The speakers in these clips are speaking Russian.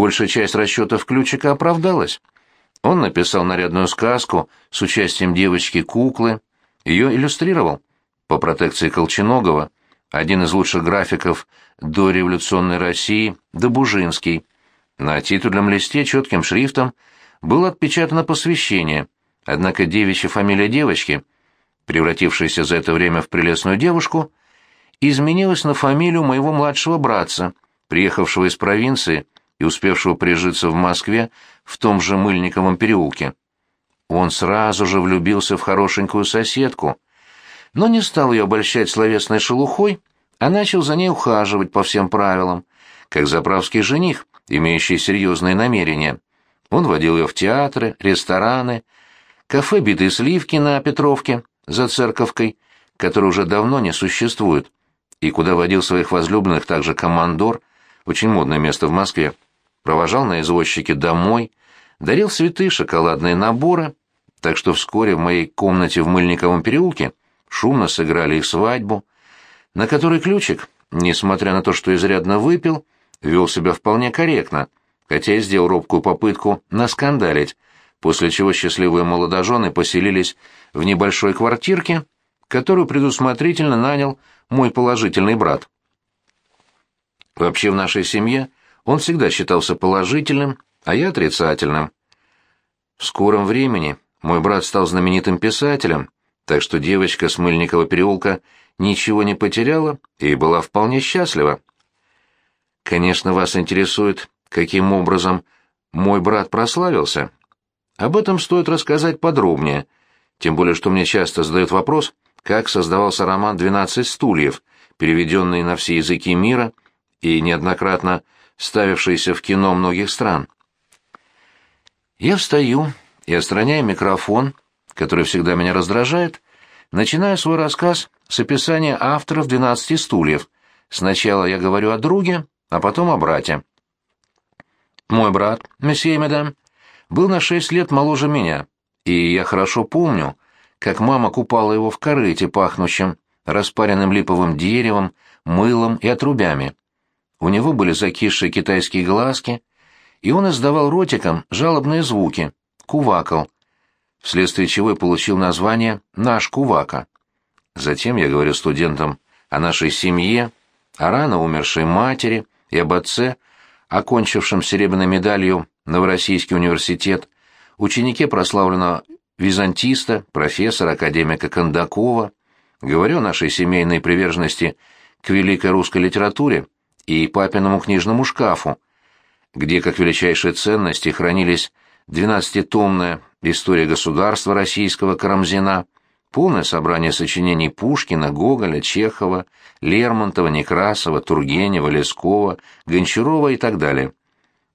большая часть расчетов Ключика оправдалась. Он написал нарядную сказку с участием девочки-куклы, ее иллюстрировал по протекции Колченогова, один из лучших графиков до революционной России, Добужинский. На титульном листе четким шрифтом было отпечатано посвящение, однако девичья фамилия девочки, превратившаяся за это время в прелестную девушку, изменилась на фамилию моего младшего братца, приехавшего из провинции и успевшего прижиться в Москве в том же Мыльниковом переулке. Он сразу же влюбился в хорошенькую соседку, но не стал ее обольщать словесной шелухой, а начал за ней ухаживать по всем правилам, как заправский жених, имеющий серьезные намерения. Он водил ее в театры, рестораны, кафе «Битые сливки» на Петровке, за церковкой, которая уже давно не существует, и куда водил своих возлюбленных также командор, очень модное место в Москве, провожал на извозчике домой, дарил цветы, шоколадные наборы, так что вскоре в моей комнате в Мыльниковом переулке шумно сыграли их свадьбу, на которой Ключик, несмотря на то, что изрядно выпил, вел себя вполне корректно, хотя и сделал робкую попытку наскандалить, после чего счастливые молодожены поселились в небольшой квартирке, которую предусмотрительно нанял мой положительный брат. Вообще в нашей семье он всегда считался положительным, а я отрицательным. В скором времени мой брат стал знаменитым писателем, так что девочка с Мыльникова переулка ничего не потеряла и была вполне счастлива. Конечно, вас интересует, каким образом мой брат прославился. Об этом стоит рассказать подробнее, тем более что мне часто задают вопрос, как создавался роман «Двенадцать стульев», переведенный на все языки мира и неоднократно ставившийся в кино многих стран. Я встаю и, отстраняя микрофон, который всегда меня раздражает, начинаю свой рассказ с описания авторов «Двенадцати стульев». Сначала я говорю о друге, а потом о брате. Мой брат, месье и мадам, был на шесть лет моложе меня, и я хорошо помню, как мама купала его в корыте, пахнущем распаренным липовым деревом, мылом и отрубями. У него были закисшие китайские глазки, и он издавал ротиком жалобные звуки, кувакал, вследствие чего и получил название «Наш Кувака». Затем я говорю студентам о нашей семье, о рано умершей матери и об отце, окончившем серебряной медалью Новороссийский университет, ученике прославленного византиста, профессора, академика Кондакова, говорю о нашей семейной приверженности к великой русской литературе и папиному книжному шкафу, где, как величайшие ценности, хранились двенадцатитомная «История государства российского» Карамзина, полное собрание сочинений Пушкина, Гоголя, Чехова, Лермонтова, Некрасова, Тургенева, Лескова, Гончарова и так далее.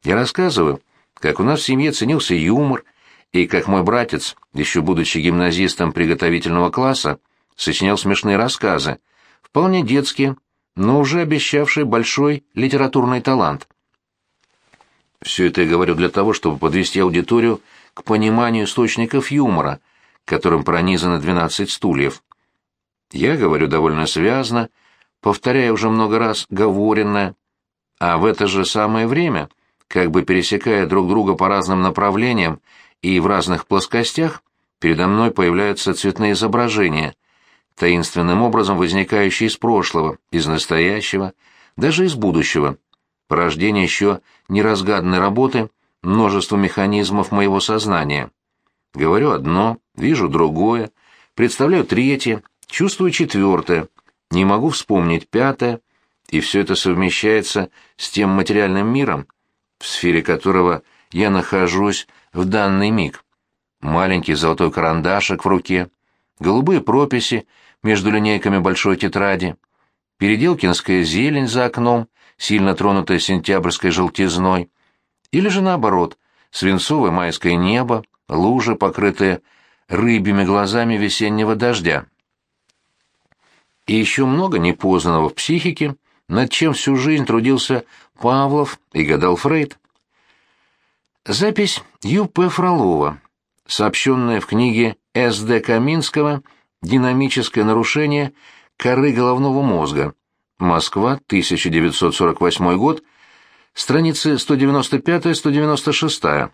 Я рассказываю, как у нас в семье ценился юмор, и как мой братец, еще будучи гимназистом приготовительного класса, сочинял смешные рассказы, вполне детские, но уже обещавшие большой литературный талант. Все это я говорю для того, чтобы подвести аудиторию к пониманию источников юмора, которым пронизано двенадцать стульев. Я говорю довольно связно, повторяя уже много раз говоренное, а в это же самое время, как бы пересекая друг друга по разным направлениям и в разных плоскостях, передо мной появляются цветные изображения, таинственным образом возникающие из прошлого, из настоящего, даже из будущего, порождение еще неразгаданной работы множества механизмов моего сознания. Говорю одно, вижу другое, представляю третье, чувствую четвертое, не могу вспомнить пятое, и все это совмещается с тем материальным миром, в сфере которого я нахожусь в данный миг. Маленький золотой карандашик в руке, голубые прописи между линейками большой тетради, переделкинская зелень за окном, сильно тронутая сентябрьской желтизной, или же наоборот, свинцовое майское небо, лужи, покрытые рыбьими глазами весеннего дождя. И еще много непознанного в психике, над чем всю жизнь трудился Павлов и гадал Фрейд. Запись Ю.П. Фролова, сообщенная в книге С.Д. Каминского «Динамическое нарушение коры головного мозга», Москва, 1948 год, Страницы 195-196.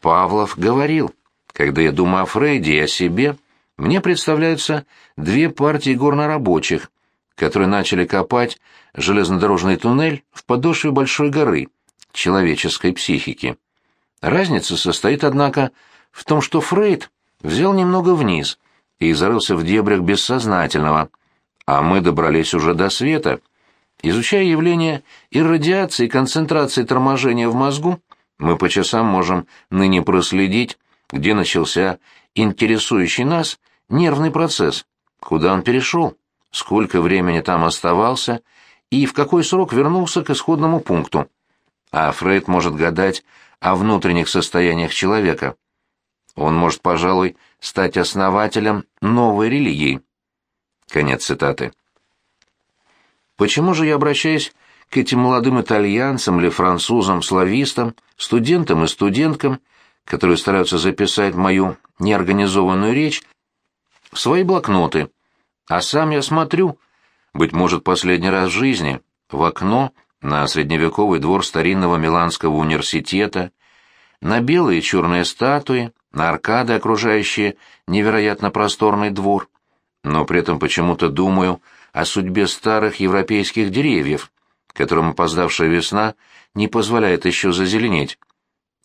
Павлов говорил, когда я думаю о Фрейде и о себе, мне представляются две партии горнорабочих, которые начали копать железнодорожный туннель в подошве большой горы человеческой психики. Разница состоит, однако, в том, что Фрейд взял немного вниз и зарылся в дебрях бессознательного, а мы добрались уже до света. Изучая явления иррадиации и концентрации торможения в мозгу, мы по часам можем ныне проследить, где начался интересующий нас нервный процесс, куда он перешел, сколько времени там оставался и в какой срок вернулся к исходному пункту. А Фрейд может гадать о внутренних состояниях человека. Он может, пожалуй, стать основателем новой религии. Конец цитаты. Почему же я обращаюсь к этим молодым итальянцам или французам, славистам, студентам и студенткам, которые стараются записать мою неорганизованную речь в свои блокноты, а сам я смотрю, быть может, последний раз в жизни, в окно на средневековый двор старинного Миланского университета, на белые и черные статуи, на аркады, окружающие невероятно просторный двор, но при этом почему-то думаю о судьбе старых европейских деревьев, которым опоздавшая весна не позволяет еще зазеленеть.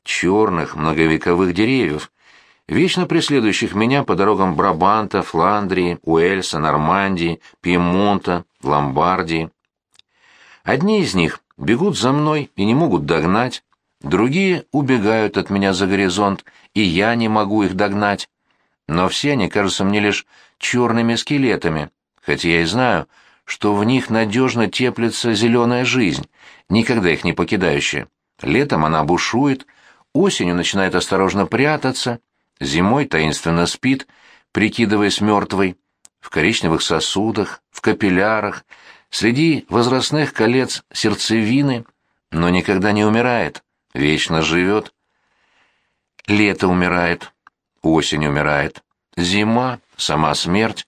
Черных, многовековых деревьев, вечно преследующих меня по дорогам Брабанта, Фландрии, Уэльса, Нормандии, Пьемонта, Ломбардии. Одни из них бегут за мной и не могут догнать, другие убегают от меня за горизонт, и я не могу их догнать. Но все они кажутся мне лишь черными скелетами, хотя я и знаю, что в них надежно теплится зеленая жизнь, никогда их не покидающая. Летом она бушует, осенью начинает осторожно прятаться, зимой таинственно спит, прикидываясь мертвой, в коричневых сосудах, в капиллярах, среди возрастных колец сердцевины, но никогда не умирает, вечно живет. Лето умирает, осень умирает, зима — сама смерть,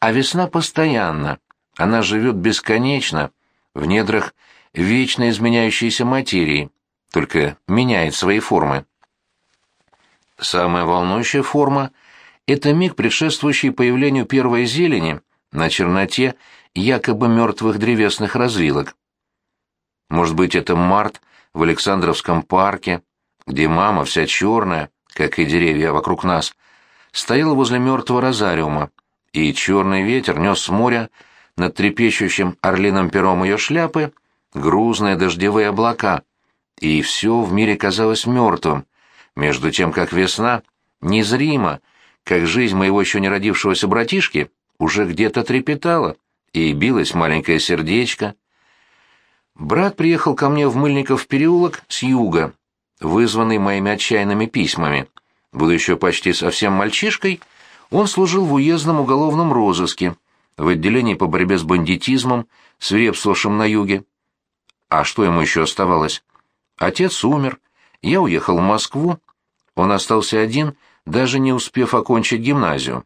а весна постоянно, она живет бесконечно, в недрах вечно изменяющейся материи, только меняет свои формы. Самая волнующая форма — это миг, предшествующий появлению первой зелени на черноте якобы мертвых древесных развилок. Может быть, это март в Александровском парке, где мама вся черная, как и деревья вокруг нас, стояла возле мертвого розариума, и черный ветер нес с моря над трепещущим орлиным пером ее шляпы грузные дождевые облака, и все в мире казалось мертвым, между тем как весна, незримо, как жизнь моего еще не родившегося братишки, уже где-то трепетала, и билось маленькое сердечко. Брат приехал ко мне в Мыльников переулок с юга, вызванный моими отчаянными письмами. Будучи еще почти совсем мальчишкой, он служил в уездном уголовном розыске, в отделении по борьбе с бандитизмом, свирепствовавшим на юге. А что ему еще оставалось? Отец умер, я уехал в Москву, он остался один, даже не успев окончить гимназию.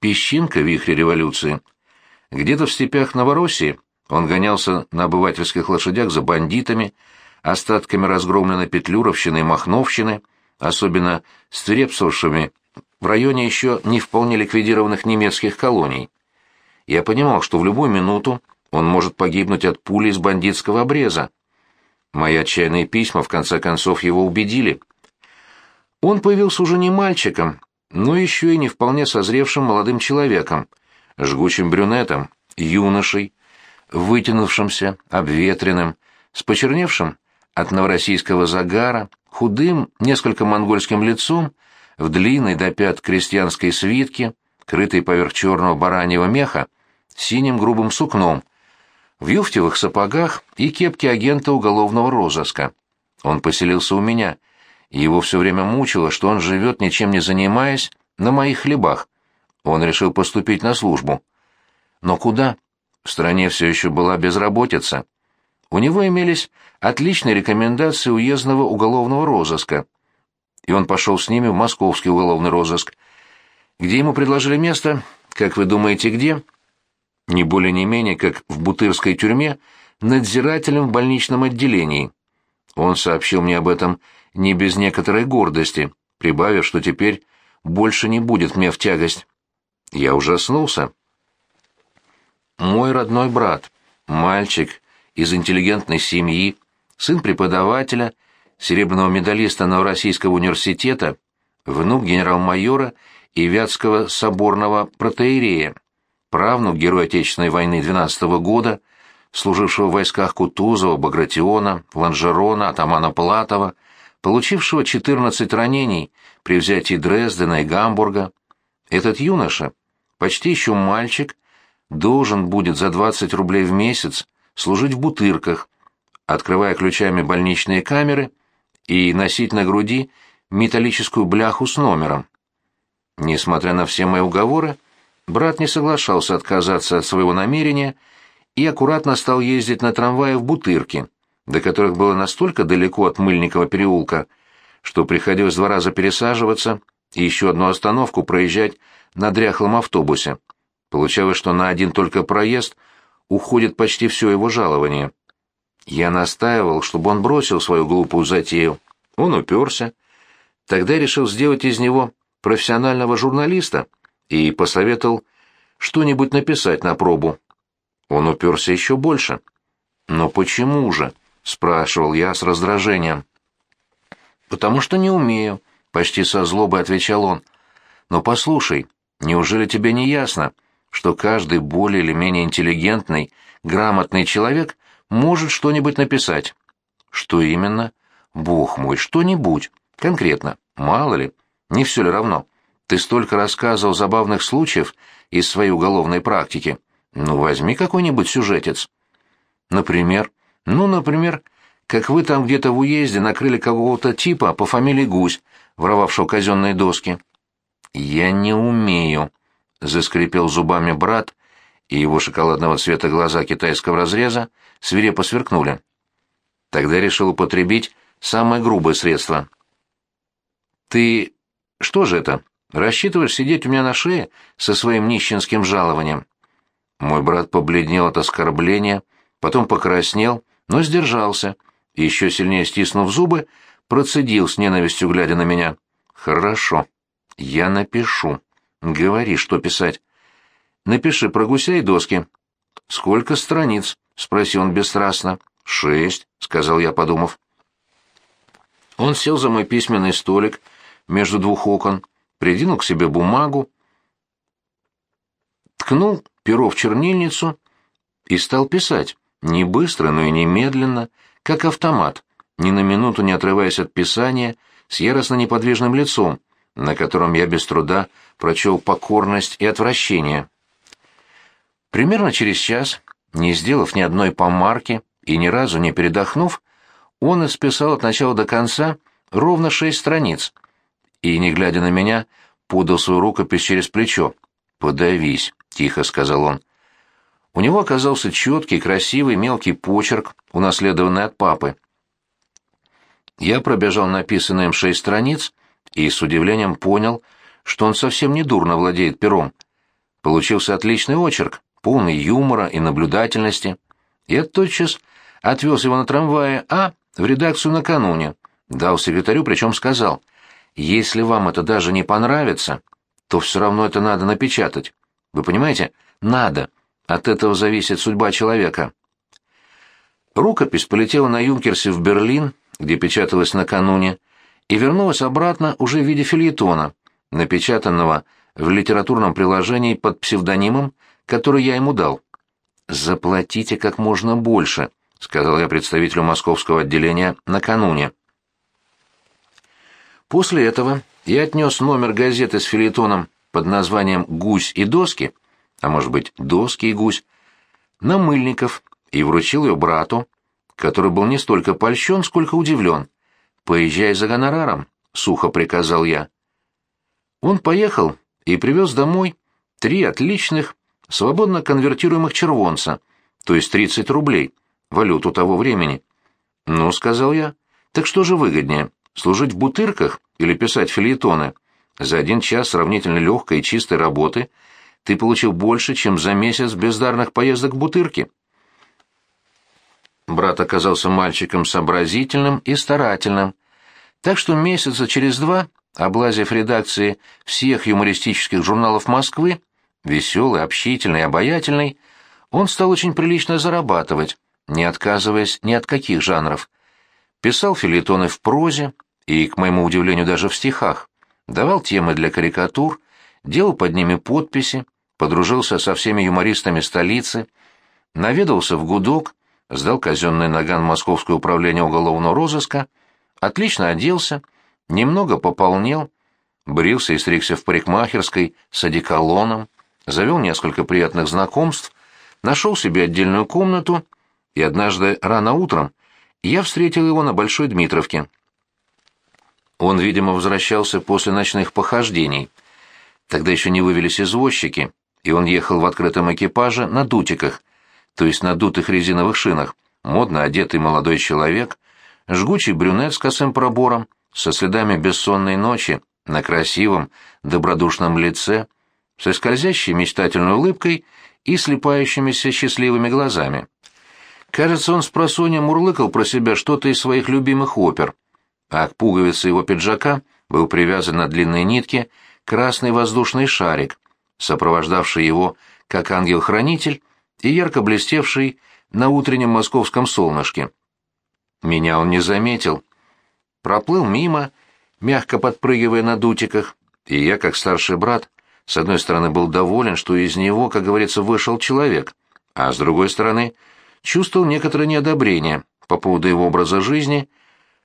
Песчинка в вихре революции. Где-то в степях Новороссии он гонялся на обывательских лошадях за бандитами, остатками разгромленной Петлюровщины и Махновщины, особенно свирепствовавшими в районе еще не вполне ликвидированных немецких колоний. Я понимал, что в любую минуту он может погибнуть от пули из бандитского обреза. Мои отчаянные письма в конце концов его убедили. Он появился уже не мальчиком, но еще и не вполне созревшим молодым человеком, жгучим брюнетом, юношей, вытянувшимся, обветренным, с почерневшим от новороссийского загара, худым, несколько монгольским лицом, в длинной до пят крестьянской свитке, крытой поверх черного бараньего меха, синим грубым сукном, в юфтевых сапогах и кепке агента уголовного розыска. Он поселился у меня. Его все время мучило, что он живет, ничем не занимаясь, на моих хлебах. Он решил поступить на службу. Но куда? В стране все еще была безработица. У него имелись отличные рекомендации уездного уголовного розыска, и он пошел с ними в московский уголовный розыск, где ему предложили место, как вы думаете, где? Не более не менее, как в Бутырской тюрьме надзирателем в больничном отделении. Он сообщил мне об этом не без некоторой гордости, прибавив, что теперь больше не будет мне в тягость. Я ужаснулся. Мой родной брат, мальчик из интеллигентной семьи, сын преподавателя, серебряного медалиста Новороссийского университета, внук генерал-майора и Вятского соборного протеерея, правнук героя Отечественной войны 12 -го года, служившего в войсках Кутузова, Багратиона, Ланжерона, атамана Платова, получившего 14 ранений при взятии Дрездена и Гамбурга. Этот юноша, почти еще мальчик, должен будет за 20 рублей в месяц служить в бутырках, открывая ключами больничные камеры и носить на груди металлическую бляху с номером. Несмотря на все мои уговоры, брат не соглашался отказаться от своего намерения и аккуратно стал ездить на трамвае в Бутырки, до которых было настолько далеко от Мыльникова переулка, что приходилось два раза пересаживаться и еще одну остановку проезжать на дряхлом автобусе. Получалось, что на один только проезд уходит почти все его жалование. Я настаивал, чтобы он бросил свою глупую затею. Он уперся. Тогда решил сделать из него профессионального журналиста и посоветовал что-нибудь написать на пробу. Он уперся еще больше. «Но почему же?» — спрашивал я с раздражением. «Потому что не умею», — почти со злобой отвечал он. «Но послушай, неужели тебе не ясно, что каждый более или менее интеллигентный, грамотный человек может что-нибудь написать?» «Что именно?» «Бог мой, что-нибудь. Конкретно. Мало ли. Не все ли равно? Ты столько рассказывал забавных случаев из своей уголовной практики. Ну, возьми какой-нибудь сюжетец. Например, ну, например, как вы там где-то в уезде накрыли какого-то типа по фамилии Гусь, воровавшего казенные доски. Я не умею, заскрипел зубами брат, и его шоколадного цвета глаза китайского разреза свирепо сверкнули. Тогда решил употребить самое грубое средство. Ты что же это? Рассчитываешь сидеть у меня на шее со своим нищенским жалованием? Мой брат побледнел от оскорбления, потом покраснел, но сдержался, и еще сильнее стиснув зубы, процедил с ненавистью, глядя на меня. «Хорошо, я напишу. Говори, что писать». «Напиши про гуся и доски». «Сколько страниц?» — спросил он бесстрастно. «Шесть», — сказал я, подумав. Он сел за мой письменный столик между двух окон, придвинул к себе бумагу, ткнул перо в чернильницу и стал писать, не быстро, но и не медленно, как автомат, ни на минуту не отрываясь от писания, с яростно неподвижным лицом, на котором я без труда прочел покорность и отвращение. Примерно через час, не сделав ни одной помарки и ни разу не передохнув, он исписал от начала до конца ровно шесть страниц и, не глядя на меня, подал свою рукопись через плечо. «Подавись», — тихо сказал он. У него оказался четкий, красивый, мелкий почерк, унаследованный от папы. Я пробежал написанные им шесть страниц и с удивлением понял, что он совсем не дурно владеет пером. Получился отличный очерк, полный юмора и наблюдательности. Я тотчас отвез его на трамвае А в редакцию накануне, дал секретарю, причем сказал, «Если вам это даже не понравится, то все равно это надо напечатать. Вы понимаете? Надо. От этого зависит судьба человека. Рукопись полетела на Юнкерсе в Берлин, где печаталась накануне, и вернулась обратно уже в виде фильетона, напечатанного в литературном приложении под псевдонимом, который я ему дал. «Заплатите как можно больше», — сказал я представителю московского отделения накануне. После этого я отнес номер газеты с фильетоном под названием «Гусь и доски», а может быть, «Доски и гусь», на Мыльников и вручил ее брату, который был не столько польщен, сколько удивлен. «Поезжай за гонораром», — сухо приказал я. Он поехал и привез домой три отличных, свободно конвертируемых червонца, то есть 30 рублей, валюту того времени. «Ну», — сказал я, — «так что же выгоднее, служить в бутырках или писать фильетоны?» За один час сравнительно легкой и чистой работы ты получил больше, чем за месяц бездарных поездок в Бутырки. брат оказался мальчиком сообразительным и старательным, так что месяца через два, облазив редакции всех юмористических журналов Москвы, веселый, общительный, обаятельный, он стал очень прилично зарабатывать, не отказываясь ни от каких жанров. Писал филитоны в прозе и, к моему удивлению, даже в стихах, давал темы для карикатур, делал под ними подписи, подружился со всеми юмористами столицы, наведался в гудок, сдал казенный наган Московское управление уголовного розыска, отлично оделся, немного пополнел, брился и стригся в парикмахерской с одеколоном, завел несколько приятных знакомств, нашел себе отдельную комнату, и однажды рано утром я встретил его на Большой Дмитровке. Он, видимо, возвращался после ночных похождений. Тогда еще не вывелись извозчики, и он ехал в открытом экипаже на дутиках, то есть на дутых резиновых шинах, модно одетый молодой человек, жгучий брюнет с косым пробором, со следами бессонной ночи, на красивом, добродушном лице, со скользящей мечтательной улыбкой и слепающимися счастливыми глазами. Кажется, он с просонья мурлыкал про себя что-то из своих любимых опер, а к пуговице его пиджака был привязан на длинной нитке красный воздушный шарик, сопровождавший его как ангел-хранитель и ярко блестевший на утреннем московском солнышке. Меня он не заметил. Проплыл мимо, мягко подпрыгивая на дутиках, и я, как старший брат, с одной стороны был доволен, что из него, как говорится, вышел человек, а с другой стороны чувствовал некоторое неодобрение по поводу его образа жизни,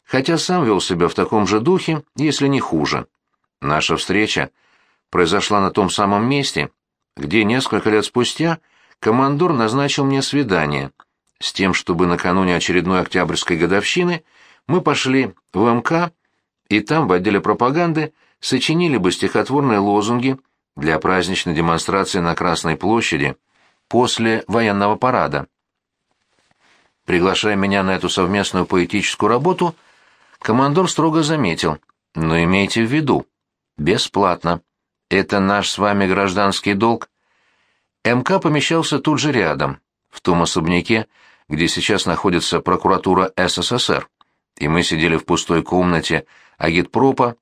хотя сам вел себя в таком же духе, если не хуже. Наша встреча произошла на том самом месте, где несколько лет спустя командор назначил мне свидание, с тем, чтобы накануне очередной октябрьской годовщины мы пошли в МК, и там в отделе пропаганды сочинили бы стихотворные лозунги для праздничной демонстрации на Красной площади после военного парада. Приглашая меня на эту совместную поэтическую работу, командор строго заметил, но имейте в виду, бесплатно. Это наш с вами гражданский долг. МК помещался тут же рядом, в том особняке, где сейчас находится прокуратура СССР, и мы сидели в пустой комнате агитпропа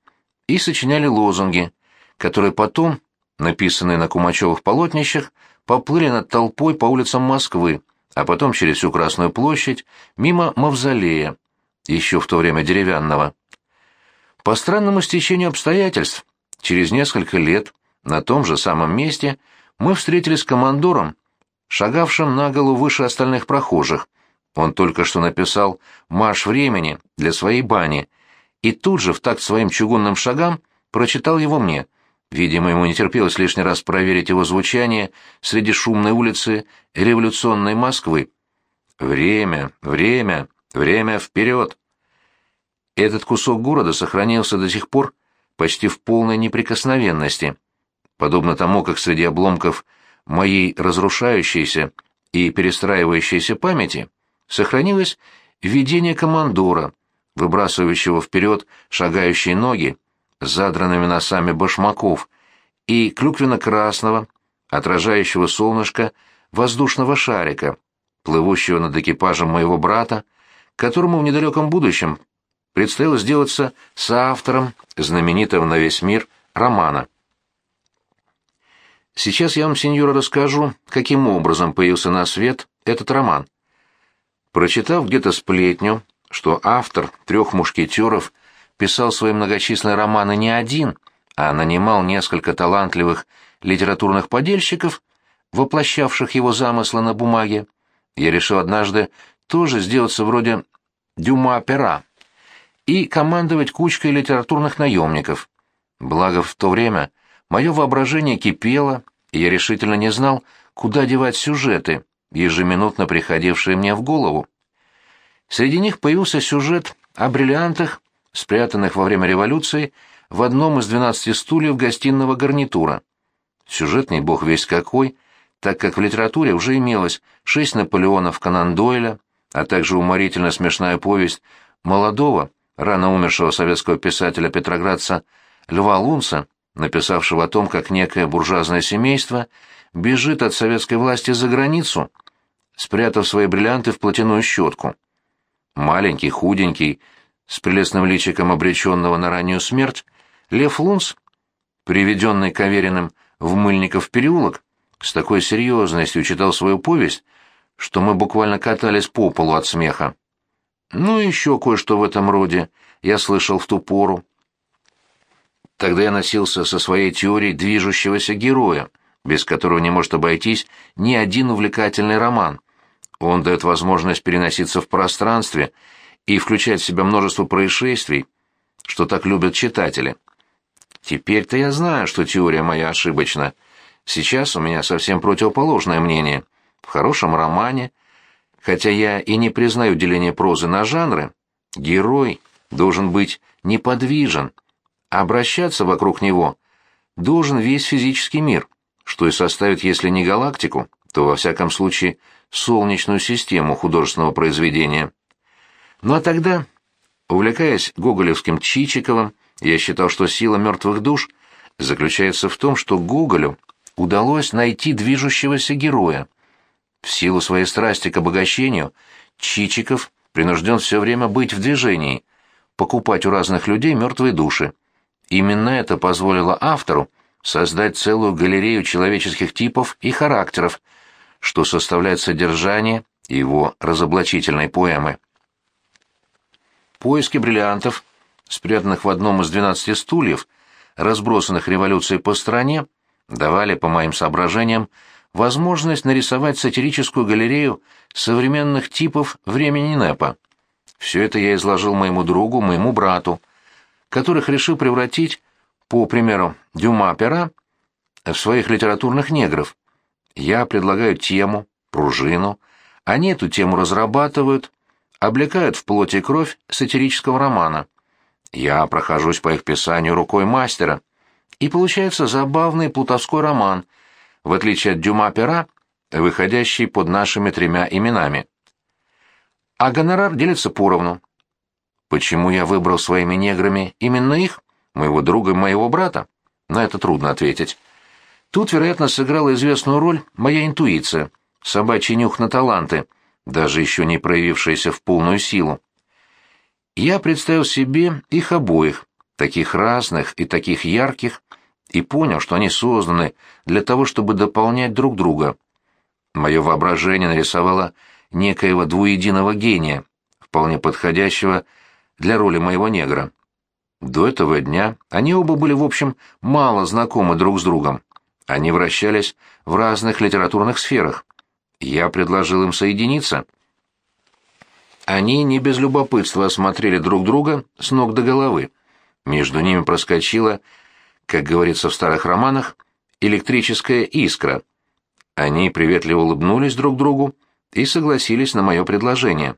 и сочиняли лозунги, которые потом, написанные на кумачевых полотнищах, поплыли над толпой по улицам Москвы, а потом через всю Красную площадь, мимо мавзолея, еще в то время деревянного. По странному стечению обстоятельств, через несколько лет на том же самом месте мы встретились с командором, шагавшим на голову выше остальных прохожих. Он только что написал «Марш времени» для своей бани, и тут же в такт своим чугунным шагам прочитал его мне — Видимо, ему не терпелось лишний раз проверить его звучание среди шумной улицы революционной Москвы. Время, время, время вперед! Этот кусок города сохранился до сих пор почти в полной неприкосновенности, подобно тому, как среди обломков моей разрушающейся и перестраивающейся памяти сохранилось видение командора, выбрасывающего вперед шагающие ноги, с задранными носами башмаков и клюквенно-красного, отражающего солнышко, воздушного шарика, плывущего над экипажем моего брата, которому в недалеком будущем предстояло сделаться соавтором знаменитого на весь мир романа. Сейчас я вам, сеньора, расскажу, каким образом появился на свет этот роман. Прочитав где-то сплетню, что автор «Трех мушкетеров» писал свои многочисленные романы не один, а нанимал несколько талантливых литературных подельщиков, воплощавших его замыслы на бумаге, я решил однажды тоже сделаться вроде Дюма-пера и командовать кучкой литературных наемников. Благо в то время мое воображение кипело, и я решительно не знал, куда девать сюжеты, ежеминутно приходившие мне в голову. Среди них появился сюжет о бриллиантах спрятанных во время революции в одном из двенадцати стульев гостиного гарнитура. Сюжетный бог весь какой, так как в литературе уже имелось шесть Наполеонов Конан Дойля, а также уморительно смешная повесть молодого, рано умершего советского писателя-петроградца Льва Лунца, написавшего о том, как некое буржуазное семейство бежит от советской власти за границу, спрятав свои бриллианты в платяную щетку. Маленький, худенький, с прелестным личиком обреченного на раннюю смерть, Лев Лунс, приведенный Кавериным в Мыльников переулок, с такой серьезностью читал свою повесть, что мы буквально катались по полу от смеха. Ну и еще кое-что в этом роде я слышал в ту пору. Тогда я носился со своей теорией движущегося героя, без которого не может обойтись ни один увлекательный роман. Он дает возможность переноситься в пространстве и включать в себя множество происшествий, что так любят читатели. Теперь-то я знаю, что теория моя ошибочна. Сейчас у меня совсем противоположное мнение. В хорошем романе, хотя я и не признаю деление прозы на жанры, герой должен быть неподвижен, обращаться вокруг него должен весь физический мир, что и составит, если не галактику, то, во всяком случае, солнечную систему художественного произведения. Ну а тогда, увлекаясь гоголевским Чичиковым, я считал, что сила мертвых душ заключается в том, что Гоголю удалось найти движущегося героя. В силу своей страсти к обогащению Чичиков принужден все время быть в движении, покупать у разных людей мертвые души. Именно это позволило автору создать целую галерею человеческих типов и характеров, что составляет содержание его разоблачительной поэмы. Поиски бриллиантов, спрятанных в одном из двенадцати стульев, разбросанных революцией по стране, давали, по моим соображениям, возможность нарисовать сатирическую галерею современных типов времени НЭПа. Все это я изложил моему другу, моему брату, которых решил превратить, по примеру Дюма-Пера, в своих литературных негров. Я предлагаю тему, пружину, они эту тему разрабатывают, облекают в плоть и кровь сатирического романа. Я прохожусь по их писанию рукой мастера, и получается забавный плутовской роман, в отличие от Дюма-Пера, выходящий под нашими тремя именами. А гонорар делится поровну. Почему я выбрал своими неграми именно их, моего друга и моего брата? На это трудно ответить. Тут, вероятно, сыграла известную роль моя интуиция, собачий нюх на таланты, даже еще не проявившаяся в полную силу. Я представил себе их обоих, таких разных и таких ярких, и понял, что они созданы для того, чтобы дополнять друг друга. Мое воображение нарисовало некоего двуединого гения, вполне подходящего для роли моего негра. До этого дня они оба были, в общем, мало знакомы друг с другом. Они вращались в разных литературных сферах. Я предложил им соединиться. Они не без любопытства осмотрели друг друга с ног до головы. Между ними проскочила, как говорится в старых романах, электрическая искра. Они приветливо улыбнулись друг другу и согласились на мое предложение.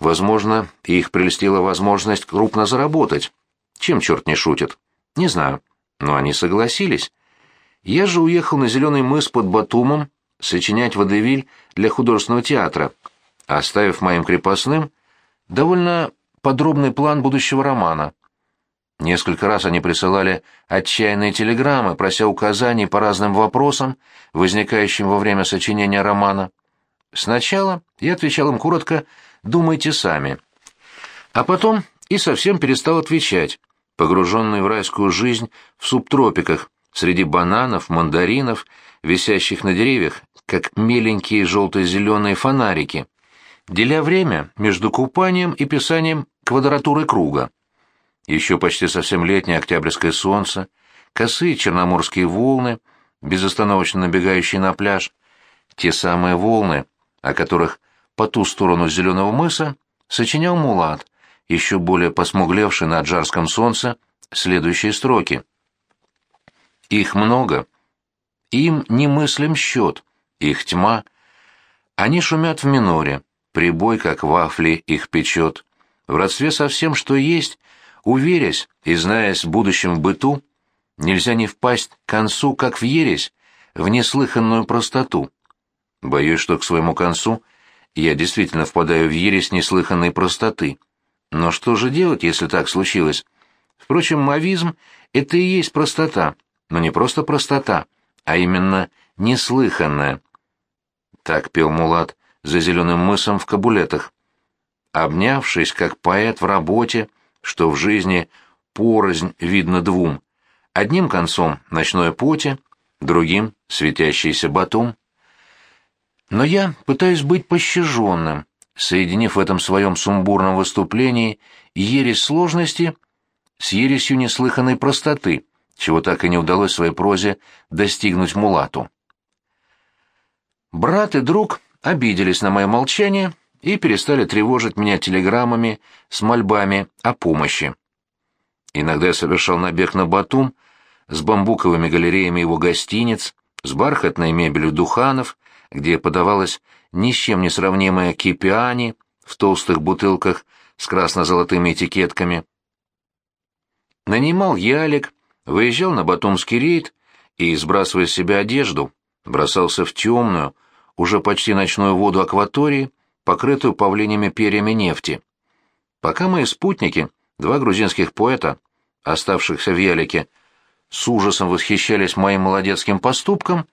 Возможно, их прельстила возможность крупно заработать. Чем черт не шутит? Не знаю. Но они согласились. Я же уехал на Зеленый мыс под Батумом сочинять водевиль для художественного театра, оставив моим крепостным довольно подробный план будущего романа. Несколько раз они присылали отчаянные телеграммы, прося указаний по разным вопросам, возникающим во время сочинения романа. Сначала я отвечал им коротко «думайте сами». А потом и совсем перестал отвечать, погруженный в райскую жизнь в субтропиках, среди бананов, мандаринов, висящих на деревьях, как миленькие желто-зеленые фонарики, деля время между купанием и писанием квадратуры круга. Еще почти совсем летнее октябрьское солнце, косые черноморские волны, безостановочно набегающие на пляж, те самые волны, о которых по ту сторону зеленого мыса сочинял Мулат, еще более посмуглевший на аджарском солнце, следующие строки. Их много. Им не мыслим счет, их тьма. Они шумят в миноре, прибой, как вафли, их печет. В родстве со всем, что есть, уверясь и знаясь в будущем быту, нельзя не впасть к концу, как в ересь, в неслыханную простоту. Боюсь, что к своему концу я действительно впадаю в ересь неслыханной простоты. Но что же делать, если так случилось? Впрочем, мавизм — это и есть простота, но не просто простота, а именно неслыханная. Так пел Мулат за зеленым мысом в Кабулетах. Обнявшись, как поэт в работе, что в жизни порознь видно двум, одним концом ночное поте, другим — светящийся батум. Но я пытаюсь быть пощаженным, соединив в этом своем сумбурном выступлении ересь сложности с ересью неслыханной простоты, чего так и не удалось своей прозе достигнуть Мулату. Брат и друг обиделись на мое молчание и перестали тревожить меня телеграммами с мольбами о помощи. Иногда я совершал набег на Батум с бамбуковыми галереями его гостиниц, с бархатной мебелью Духанов, где подавалась ни с чем не сравнимая кипиани в толстых бутылках с красно-золотыми этикетками. Нанимал ялик, выезжал на батумский рейд и, сбрасывая с себя одежду, бросался в темную, уже почти ночную воду акватории, покрытую павлиними перьями нефти. Пока мои спутники, два грузинских поэта, оставшихся в ялике, с ужасом восхищались моим молодецким поступком,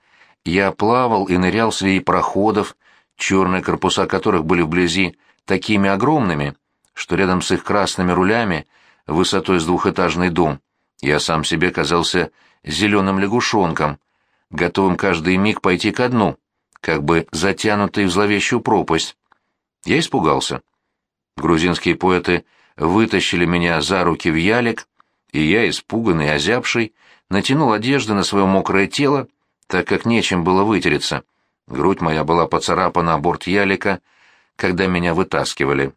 я плавал и нырял среди проходов, черные корпуса которых были вблизи такими огромными, что рядом с их красными рулями, высотой с двухэтажный дом, я сам себе казался зеленым лягушонком, готовым каждый миг пойти ко дну, как бы затянутый в зловещую пропасть. Я испугался. Грузинские поэты вытащили меня за руки в ялик, и я, испуганный, озябший, натянул одежды на свое мокрое тело, так как нечем было вытереться. Грудь моя была поцарапана о борт ялика, когда меня вытаскивали.